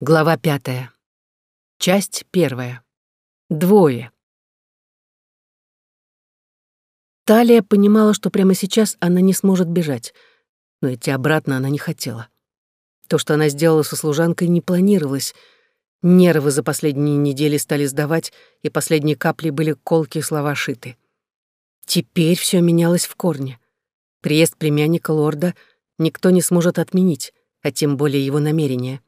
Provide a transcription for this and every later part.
Глава пятая. Часть первая. Двое. Талия понимала, что прямо сейчас она не сможет бежать, но идти обратно она не хотела. То, что она сделала со служанкой, не планировалось. Нервы за последние недели стали сдавать, и последние капли были колкие слова шиты. Теперь все менялось в корне. Приезд племянника лорда никто не сможет отменить, а тем более его намерения —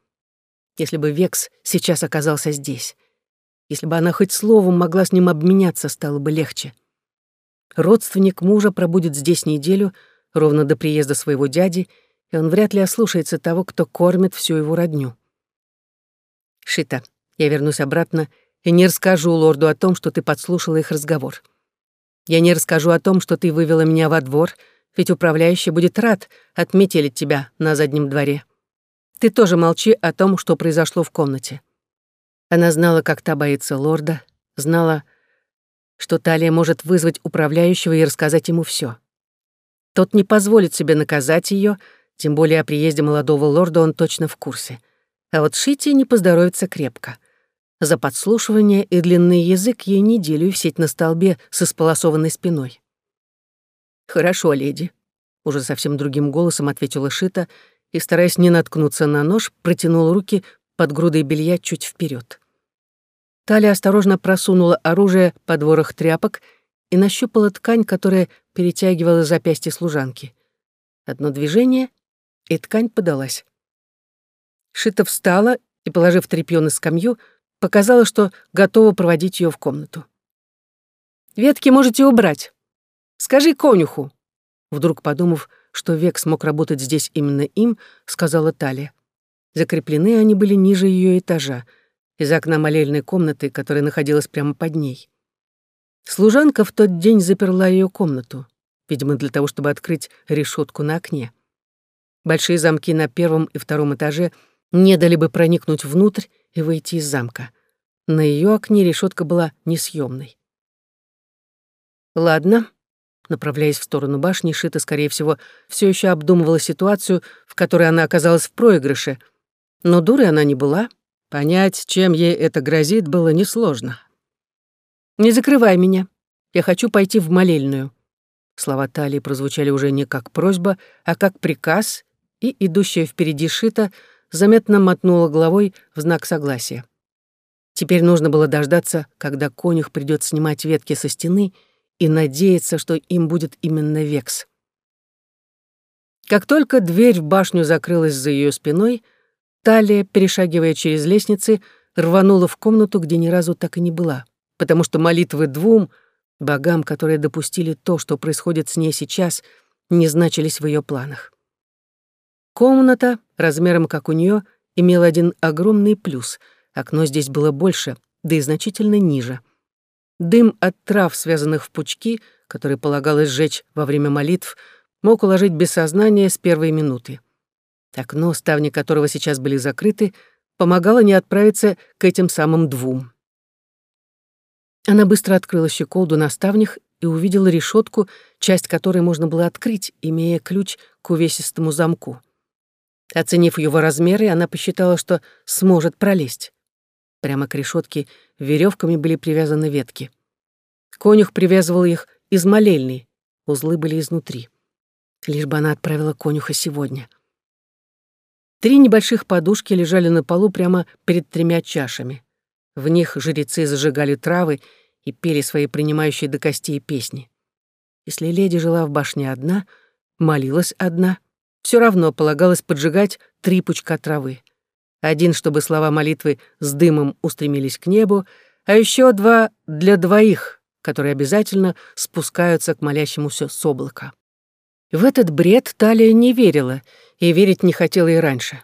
если бы Векс сейчас оказался здесь. Если бы она хоть словом могла с ним обменяться, стало бы легче. Родственник мужа пробудет здесь неделю, ровно до приезда своего дяди, и он вряд ли ослушается того, кто кормит всю его родню. Шита, я вернусь обратно и не расскажу лорду о том, что ты подслушала их разговор. Я не расскажу о том, что ты вывела меня во двор, ведь управляющий будет рад отметелить тебя на заднем дворе. Ты тоже молчи о том, что произошло в комнате». Она знала, как та боится лорда, знала, что Талия может вызвать управляющего и рассказать ему все. Тот не позволит себе наказать ее, тем более о приезде молодого лорда он точно в курсе. А вот Шити не поздоровится крепко. За подслушивание и длинный язык ей неделю сеть на столбе с исполосованной спиной. «Хорошо, леди», — уже совсем другим голосом ответила Шита и, стараясь не наткнуться на нож, протянул руки под грудой белья чуть вперед. Талия осторожно просунула оружие под ворох тряпок и нащупала ткань, которая перетягивала запястье служанки. Одно движение, и ткань подалась. Шита встала и, положив тряпьё на скамью, показала, что готова проводить ее в комнату. «Ветки можете убрать. Скажи конюху», вдруг подумав, что век смог работать здесь именно им, сказала Талия. Закреплены они были ниже ее этажа, из окна молельной комнаты, которая находилась прямо под ней. Служанка в тот день заперла ее комнату, видимо, для того, чтобы открыть решетку на окне. Большие замки на первом и втором этаже не дали бы проникнуть внутрь и выйти из замка. На ее окне решетка была несъемной. Ладно, Направляясь в сторону башни, Шита, скорее всего, все еще обдумывала ситуацию, в которой она оказалась в проигрыше. Но дурой она не была. Понять, чем ей это грозит, было несложно. «Не закрывай меня. Я хочу пойти в молельную». Слова Талии прозвучали уже не как просьба, а как приказ, и идущая впереди Шита заметно мотнула головой в знак согласия. Теперь нужно было дождаться, когда конюх придет снимать ветки со стены — и надеяться, что им будет именно Векс. Как только дверь в башню закрылась за ее спиной, Талия, перешагивая через лестницы, рванула в комнату, где ни разу так и не была, потому что молитвы двум богам, которые допустили то, что происходит с ней сейчас, не значились в ее планах. Комната, размером как у нее, имела один огромный плюс. Окно здесь было больше, да и значительно ниже — Дым от трав, связанных в пучки, которые полагалось сжечь во время молитв, мог уложить без сознания с первой минуты. Окно, ставни которого сейчас были закрыты, помогало не отправиться к этим самым двум. Она быстро открыла щеколду на ставнях и увидела решетку, часть которой можно было открыть, имея ключ к увесистому замку. Оценив его размеры, она посчитала, что сможет пролезть. Прямо к решетке веревками были привязаны ветки. Конюх привязывал их из молельной, узлы были изнутри. Лишь бы она отправила конюха сегодня. Три небольших подушки лежали на полу прямо перед тремя чашами. В них жрецы зажигали травы и пели свои принимающие до костей песни. Если леди жила в башне одна, молилась одна, все равно полагалось поджигать три пучка травы один, чтобы слова молитвы с дымом устремились к небу, а еще два для двоих, которые обязательно спускаются к молящемуся с облака. В этот бред Талия не верила и верить не хотела и раньше.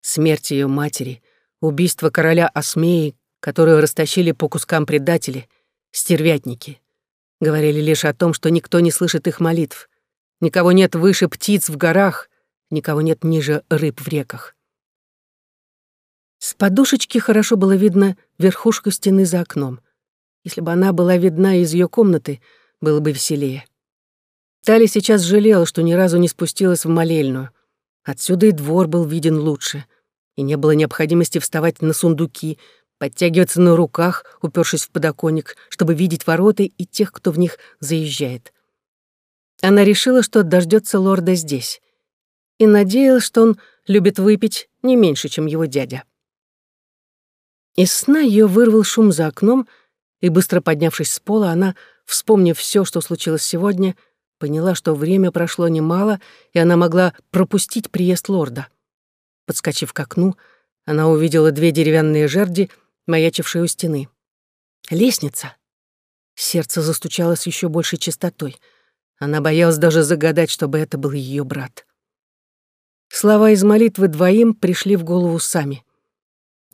Смерть ее матери, убийство короля Осмеи, которую растащили по кускам предатели, стервятники, говорили лишь о том, что никто не слышит их молитв, никого нет выше птиц в горах, никого нет ниже рыб в реках. С подушечки хорошо было видно верхушку стены за окном. Если бы она была видна из ее комнаты, было бы веселее. Тали сейчас жалела, что ни разу не спустилась в молельную. Отсюда и двор был виден лучше. и не было необходимости вставать на сундуки, подтягиваться на руках, упершись в подоконник, чтобы видеть ворота и тех, кто в них заезжает. Она решила, что дождется лорда здесь, и надеялась, что он любит выпить не меньше, чем его дядя. Из сна ее вырвал шум за окном, и, быстро поднявшись с пола, она, вспомнив все, что случилось сегодня, поняла, что время прошло немало, и она могла пропустить приезд лорда. Подскочив к окну, она увидела две деревянные жерди, маячившие у стены. Лестница. Сердце застучало с еще большей частотой. Она боялась даже загадать, чтобы это был ее брат. Слова из молитвы двоим пришли в голову сами.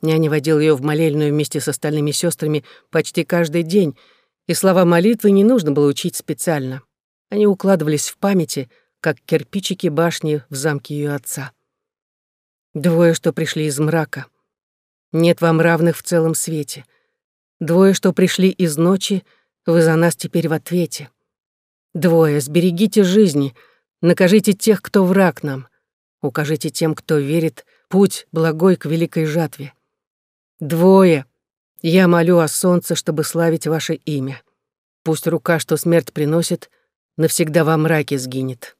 Няня водил ее в молельную вместе с остальными сестрами почти каждый день, и слова молитвы не нужно было учить специально. Они укладывались в памяти, как кирпичики башни в замке ее отца. Двое, что пришли из мрака. Нет вам равных в целом свете. Двое, что пришли из ночи, вы за нас теперь в ответе. Двое, сберегите жизни, накажите тех, кто враг нам. Укажите тем, кто верит, путь благой к великой жатве. Двое. Я молю о солнце, чтобы славить ваше имя. Пусть рука, что смерть приносит, навсегда во мраке сгинет.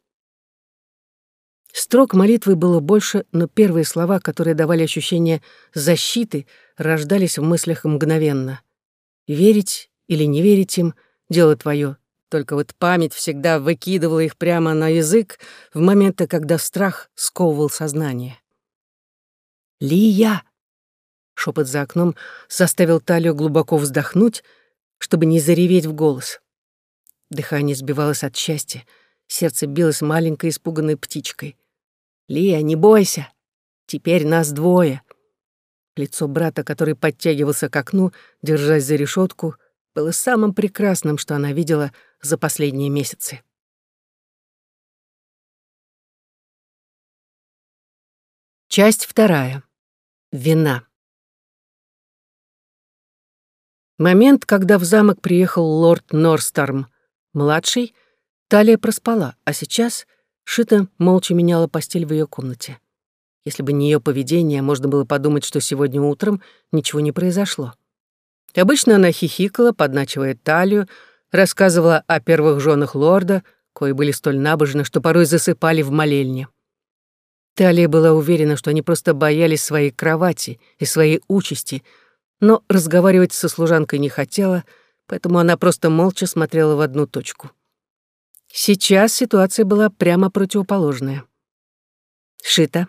Строк молитвы было больше, но первые слова, которые давали ощущение защиты, рождались в мыслях мгновенно. Верить или не верить им — дело твое. Только вот память всегда выкидывала их прямо на язык в моменты, когда страх сковывал сознание. «Лия!» Шепот за окном заставил талию глубоко вздохнуть, чтобы не зареветь в голос. Дыхание сбивалось от счастья, сердце билось маленькой испуганной птичкой. «Лия, не бойся! Теперь нас двое!» Лицо брата, который подтягивался к окну, держась за решетку, было самым прекрасным, что она видела за последние месяцы. Часть вторая. Вина. Момент, когда в замок приехал лорд Норсторм, младший, Талия проспала, а сейчас Шита молча меняла постель в ее комнате. Если бы не ее поведение, можно было подумать, что сегодня утром ничего не произошло. Обычно она хихикала, подначивая талию, рассказывала о первых женах лорда, кои были столь набожны, что порой засыпали в молельне. Талия была уверена, что они просто боялись своей кровати и своей участи — но разговаривать со служанкой не хотела, поэтому она просто молча смотрела в одну точку. Сейчас ситуация была прямо противоположная. «Шита,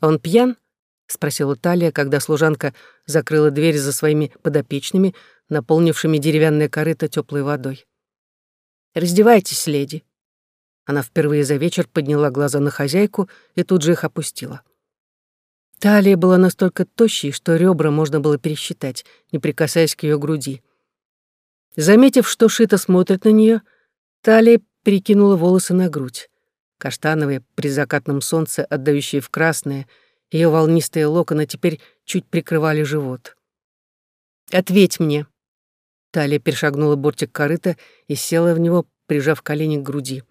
он пьян?» — спросила Талия, когда служанка закрыла дверь за своими подопечными, наполнившими деревянное корыто теплой водой. «Раздевайтесь, леди». Она впервые за вечер подняла глаза на хозяйку и тут же их опустила. Талия была настолько тощей, что ребра можно было пересчитать, не прикасаясь к ее груди. Заметив, что Шита смотрит на нее, Талия перекинула волосы на грудь. Каштановые, при закатном солнце, отдающие в красное, ее волнистые локоны теперь чуть прикрывали живот. «Ответь мне!» Талия перешагнула бортик корыта и села в него, прижав колени к груди.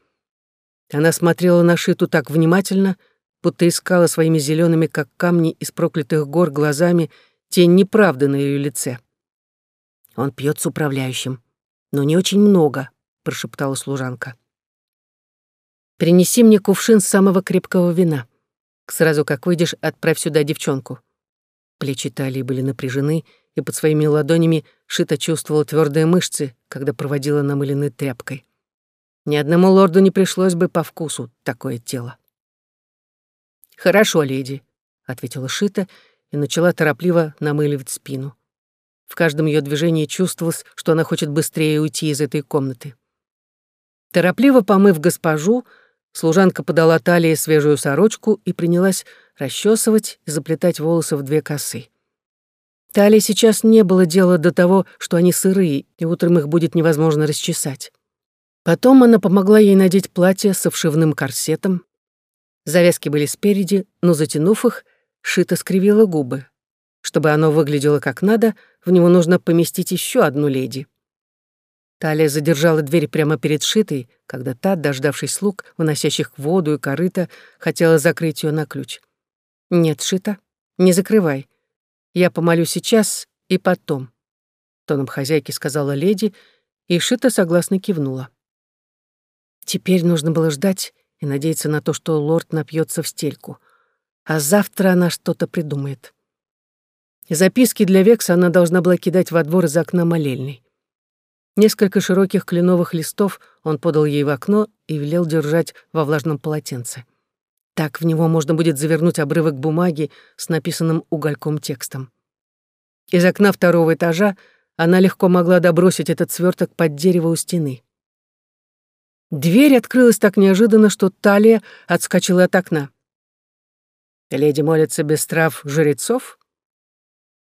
Она смотрела на Шиту так внимательно, будто искала своими зелеными, как камни из проклятых гор, глазами тень неправды на ее лице. «Он пьет с управляющим, но не очень много», — прошептала служанка. «Принеси мне кувшин самого крепкого вина. Сразу как выйдешь, отправь сюда девчонку». Плечи талии были напряжены, и под своими ладонями Шита чувствовала твердые мышцы, когда проводила намыленной тряпкой. Ни одному лорду не пришлось бы по вкусу такое тело. «Хорошо, леди», — ответила Шита и начала торопливо намыливать спину. В каждом ее движении чувствовалось, что она хочет быстрее уйти из этой комнаты. Торопливо помыв госпожу, служанка подала талии свежую сорочку и принялась расчесывать и заплетать волосы в две косы. Талии сейчас не было дела до того, что они сырые, и утром их будет невозможно расчесать. Потом она помогла ей надеть платье со вшивным корсетом, Завязки были спереди, но, затянув их, Шита скривила губы. Чтобы оно выглядело как надо, в него нужно поместить еще одну леди. Талия задержала дверь прямо перед Шитой, когда та, дождавшись слуг, выносящих воду и корыто, хотела закрыть ее на ключ. «Нет, Шита, Не закрывай. Я помолю сейчас и потом», — тоном хозяйки сказала леди, и Шита согласно кивнула. Теперь нужно было ждать и надеяться на то, что лорд напьется в стельку. А завтра она что-то придумает. Записки для Векса она должна была кидать во двор из окна молельной. Несколько широких кленовых листов он подал ей в окно и велел держать во влажном полотенце. Так в него можно будет завернуть обрывок бумаги с написанным угольком текстом. Из окна второго этажа она легко могла добросить этот сверток под дерево у стены. Дверь открылась так неожиданно, что талия отскочила от окна. «Леди молится без трав жрецов?»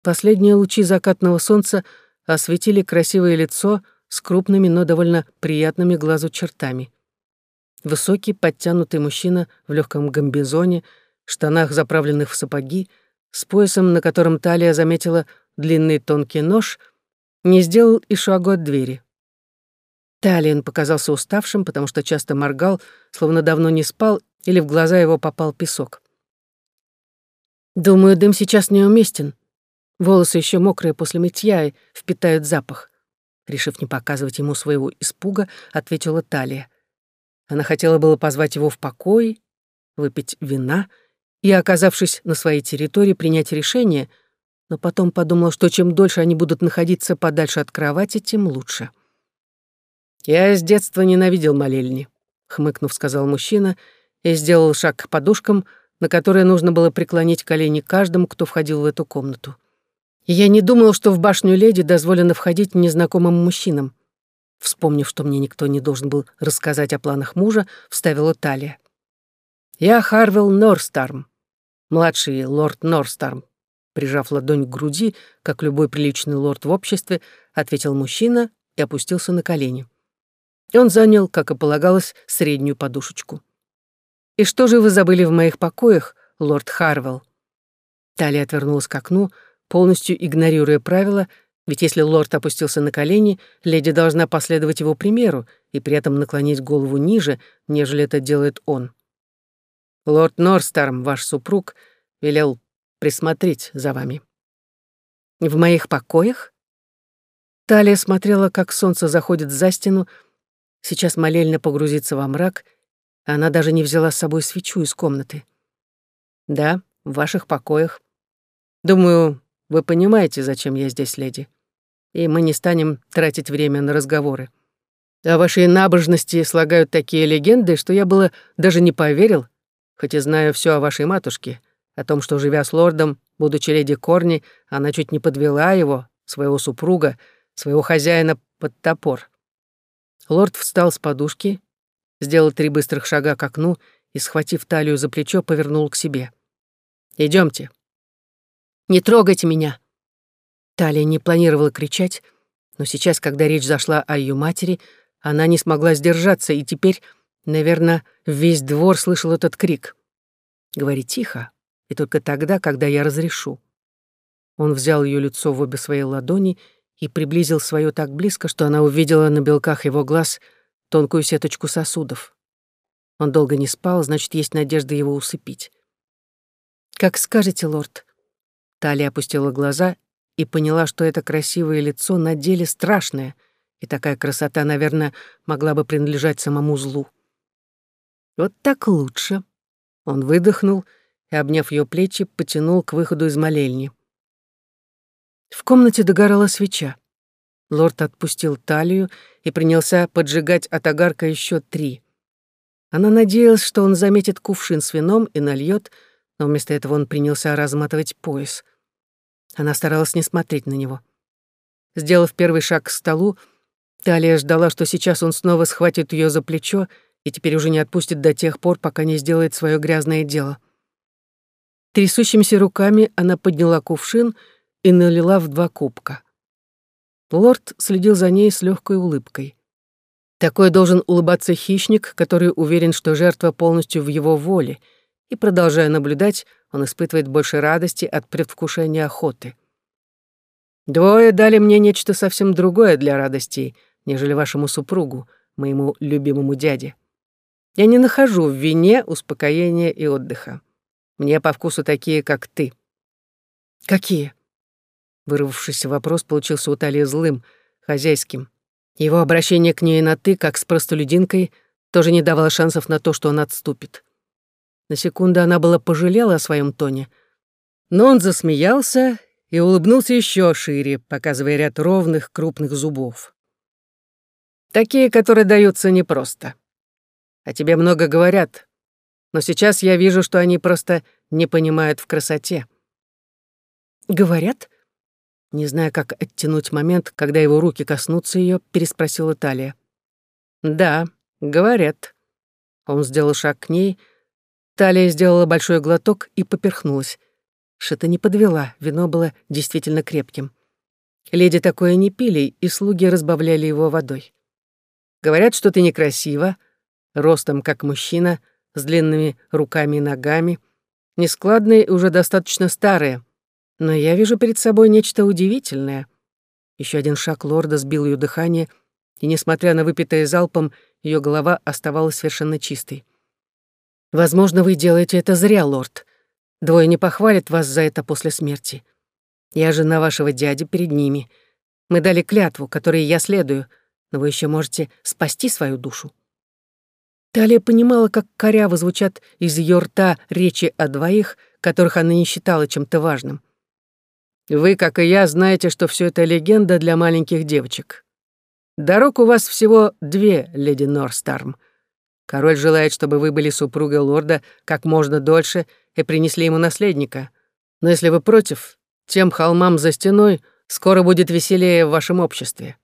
Последние лучи закатного солнца осветили красивое лицо с крупными, но довольно приятными глазу чертами. Высокий, подтянутый мужчина в легком гамбизоне, штанах, заправленных в сапоги, с поясом, на котором талия заметила длинный тонкий нож, не сделал и шагу от двери. Талиен показался уставшим, потому что часто моргал, словно давно не спал, или в глаза его попал песок. «Думаю, дым сейчас неуместен. Волосы еще мокрые после мытья и впитают запах». Решив не показывать ему своего испуга, ответила Талия. Она хотела было позвать его в покой, выпить вина и, оказавшись на своей территории, принять решение, но потом подумала, что чем дольше они будут находиться подальше от кровати, тем лучше. «Я с детства ненавидел молельни», — хмыкнув, сказал мужчина и сделал шаг к подушкам, на которые нужно было преклонить колени каждому, кто входил в эту комнату. Я не думал, что в башню леди дозволено входить незнакомым мужчинам. Вспомнив, что мне никто не должен был рассказать о планах мужа, вставила Талия. «Я Харвелл Норстарм, младший лорд Норстарм», прижав ладонь к груди, как любой приличный лорд в обществе, ответил мужчина и опустился на колени. Он занял, как и полагалось, среднюю подушечку. «И что же вы забыли в моих покоях, лорд Харвелл?» Талия отвернулась к окну, полностью игнорируя правила, ведь если лорд опустился на колени, леди должна последовать его примеру и при этом наклонить голову ниже, нежели это делает он. «Лорд Норстарм, ваш супруг, велел присмотреть за вами». «В моих покоях?» Талия смотрела, как солнце заходит за стену, Сейчас молельня погрузится во мрак, она даже не взяла с собой свечу из комнаты. Да, в ваших покоях. Думаю, вы понимаете, зачем я здесь, леди. И мы не станем тратить время на разговоры. О вашей набожности слагают такие легенды, что я было даже не поверил, хоть и знаю все о вашей матушке, о том, что, живя с лордом, будучи леди Корни, она чуть не подвела его, своего супруга, своего хозяина под топор. Лорд встал с подушки, сделал три быстрых шага к окну и, схватив талию за плечо, повернул к себе. Идемте. «Не трогайте меня!» Талия не планировала кричать, но сейчас, когда речь зашла о ее матери, она не смогла сдержаться, и теперь, наверное, весь двор слышал этот крик. «Говори тихо, и только тогда, когда я разрешу». Он взял ее лицо в обе свои ладони и приблизил свое так близко, что она увидела на белках его глаз тонкую сеточку сосудов. Он долго не спал, значит, есть надежда его усыпить. «Как скажете, лорд». Талия опустила глаза и поняла, что это красивое лицо на деле страшное, и такая красота, наверное, могла бы принадлежать самому злу. «Вот так лучше». Он выдохнул и, обняв ее плечи, потянул к выходу из молельни. В комнате догорала свеча. Лорд отпустил талию и принялся поджигать от огарка еще три. Она надеялась, что он заметит кувшин с вином и нальет, но вместо этого он принялся разматывать пояс. Она старалась не смотреть на него. Сделав первый шаг к столу, Талия ждала, что сейчас он снова схватит ее за плечо и теперь уже не отпустит до тех пор, пока не сделает свое грязное дело. Трясущимися руками она подняла кувшин — и налила в два кубка. Лорд следил за ней с легкой улыбкой. Такой должен улыбаться хищник, который уверен, что жертва полностью в его воле, и, продолжая наблюдать, он испытывает больше радости от предвкушения охоты. «Двое дали мне нечто совсем другое для радости, нежели вашему супругу, моему любимому дяде. Я не нахожу в вине успокоения и отдыха. Мне по вкусу такие, как ты. «Какие?» Вырвавшийся вопрос получился у Талии злым, хозяйским. Его обращение к ней на «ты», как с простолюдинкой, тоже не давало шансов на то, что он отступит. На секунду она была пожалела о своем тоне, но он засмеялся и улыбнулся еще шире, показывая ряд ровных крупных зубов. Такие, которые даются непросто. О тебе много говорят, но сейчас я вижу, что они просто не понимают в красоте. Говорят? Не зная, как оттянуть момент, когда его руки коснутся ее, переспросила Талия. Да, говорят. Он сделал шаг к ней. Талия сделала большой глоток и поперхнулась. Шита не подвела, вино было действительно крепким. Леди такое не пили, и слуги разбавляли его водой. Говорят, что ты некрасива, ростом как мужчина, с длинными руками и ногами, нескладная и уже достаточно старая. Но я вижу перед собой нечто удивительное. Еще один шаг лорда сбил ее дыхание, и, несмотря на выпитое залпом, ее голова оставалась совершенно чистой. «Возможно, вы делаете это зря, лорд. Двое не похвалят вас за это после смерти. Я жена вашего дяди перед ними. Мы дали клятву, которой я следую, но вы еще можете спасти свою душу». Талия понимала, как коряво звучат из ее рта речи о двоих, которых она не считала чем-то важным. «Вы, как и я, знаете, что все это легенда для маленьких девочек. Дорог у вас всего две, леди Норстарм. Король желает, чтобы вы были супругой лорда как можно дольше и принесли ему наследника. Но если вы против, тем холмам за стеной скоро будет веселее в вашем обществе».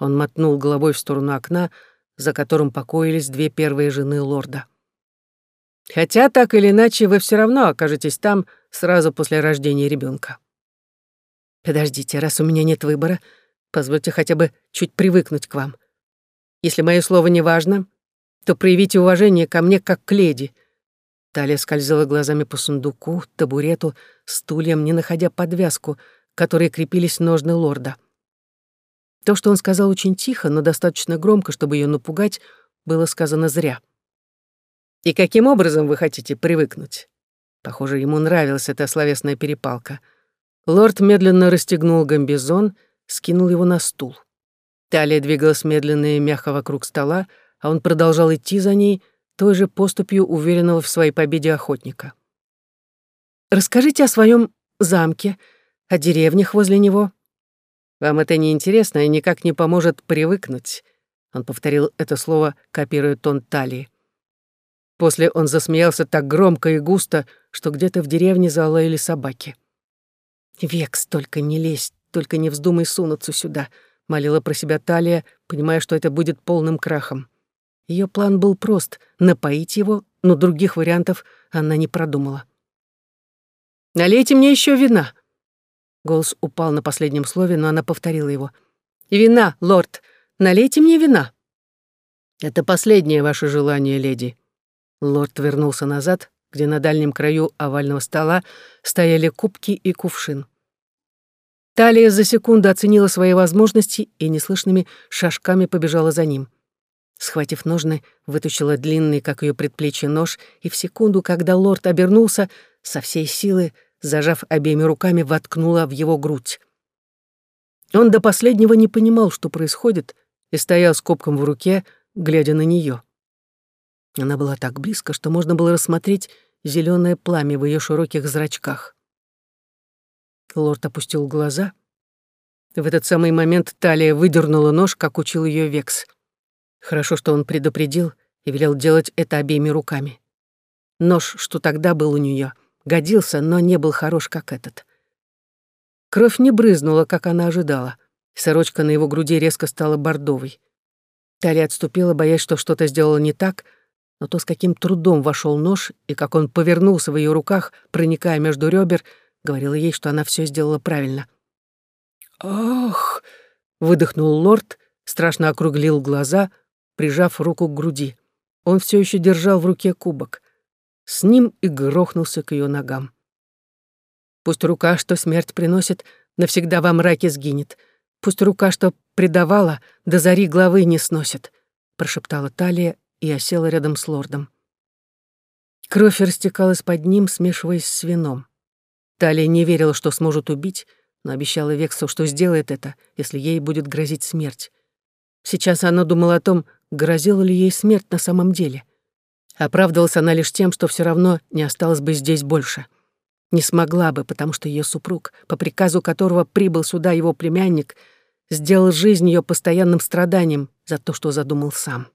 Он мотнул головой в сторону окна, за которым покоились две первые жены лорда. Хотя так или иначе вы все равно окажетесь там сразу после рождения ребенка. Подождите, раз у меня нет выбора, позвольте хотя бы чуть привыкнуть к вам. Если мое слово не важно, то проявите уважение ко мне как к леди. Талия скользила глазами по сундуку, табурету, стульям, не находя подвязку, которые крепились ножны лорда. То, что он сказал очень тихо, но достаточно громко, чтобы ее напугать, было сказано зря. «И каким образом вы хотите привыкнуть?» Похоже, ему нравилась эта словесная перепалка. Лорд медленно расстегнул гамбизон, скинул его на стул. Талия двигалась медленно и мягко вокруг стола, а он продолжал идти за ней, той же поступью уверенного в своей победе охотника. «Расскажите о своем замке, о деревнях возле него», вам это не интересно и никак не поможет привыкнуть. Он повторил это слово, копируя тон талии. После он засмеялся так громко и густо, что где-то в деревне залаяли собаки. «Векс, только не лезь, только не вздумай сунуться сюда», — молила про себя Талия, понимая, что это будет полным крахом. Ее план был прост — напоить его, но других вариантов она не продумала. «Налейте мне еще вина», Голос упал на последнем слове, но она повторила его. «Вина, лорд! Налейте мне вина!» «Это последнее ваше желание, леди». Лорд вернулся назад, где на дальнем краю овального стола стояли кубки и кувшин. Талия за секунду оценила свои возможности и неслышными шажками побежала за ним. Схватив ножны, вытащила длинный, как ее предплечье, нож, и в секунду, когда лорд обернулся, со всей силы зажав обеими руками, воткнула в его грудь. Он до последнего не понимал, что происходит, и стоял с копком в руке, глядя на нее. Она была так близко, что можно было рассмотреть зеленое пламя в ее широких зрачках. Лорд опустил глаза. В этот самый момент Талия выдернула нож, как учил ее Векс. Хорошо, что он предупредил и велел делать это обеими руками. Нож, что тогда был у нее, годился, но не был хорош, как этот. Кровь не брызнула, как она ожидала. Сорочка на его груди резко стала бордовой. Талия отступила, боясь, что что-то сделала не так, но то, с каким трудом вошел нож, и как он повернулся в ее руках, проникая между ребер, говорило ей, что она все сделала правильно. «Ох!» — выдохнул лорд, страшно округлил глаза, прижав руку к груди. Он все еще держал в руке кубок с ним и грохнулся к ее ногам. Пусть рука, что смерть приносит, навсегда во мраке сгинет. Пусть рука, что предавала, до зари главы не сносит, прошептала Талия и осела рядом с лордом. Кровь растекалась под ним, смешиваясь с вином. Талия не верила, что сможет убить, но обещала Вексу, что сделает это, если ей будет грозить смерть. Сейчас она думала о том, грозила ли ей смерть на самом деле. Оправдывалась она лишь тем, что все равно не осталось бы здесь больше. Не смогла бы, потому что ее супруг, по приказу которого прибыл сюда его племянник, сделал жизнь ее постоянным страданием за то, что задумал сам.